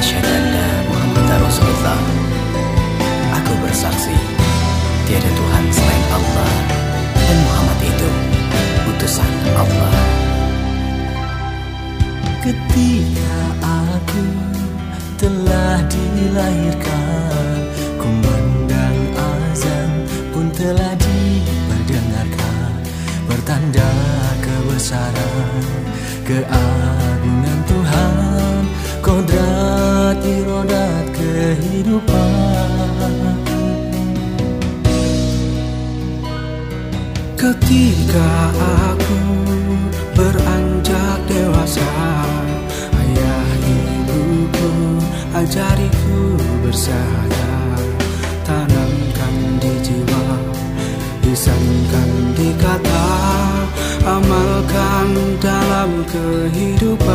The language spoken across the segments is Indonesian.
Asy'adanda Muhammad Aku bersaksi tiada Tuhan selain Allah dan Muhammad itu utusan Allah. Ketika aku telah dilahirkan, kumandang azan pun telah diperdengarkan, bertanda kebesaran keagungan Tuhan kodrat kehidupan. Ketika aku beranjak dewasa Ayah ibuku ajariku bersahaja Tanamkan di jiwa, lisankan di kata Amalkan dalam kehidupan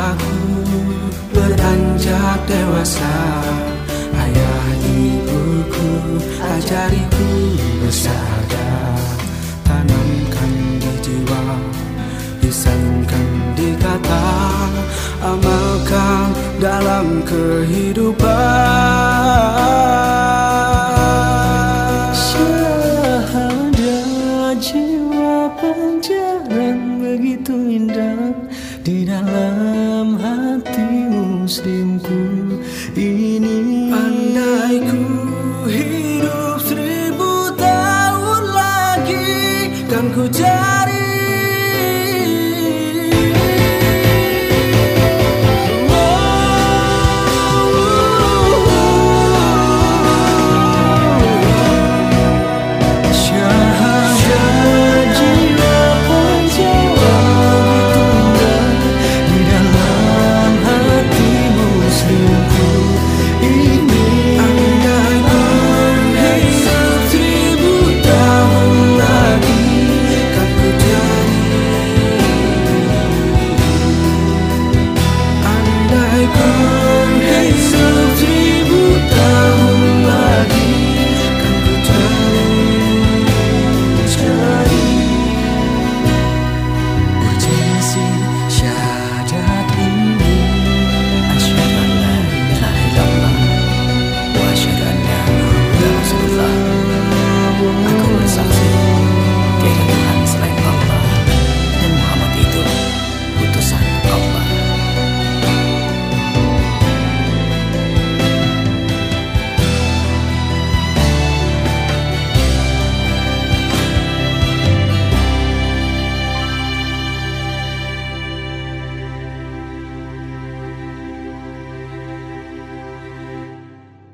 aku beranjak dewasa. Ayah ibuku ajariku bersahadat Tanamkan di jiwa, lisankan di kata. Amalkan dalam kehidupan. Syahadat jiwa pancaran begitu indah Di dalam muslimku ini Pandai ku hidup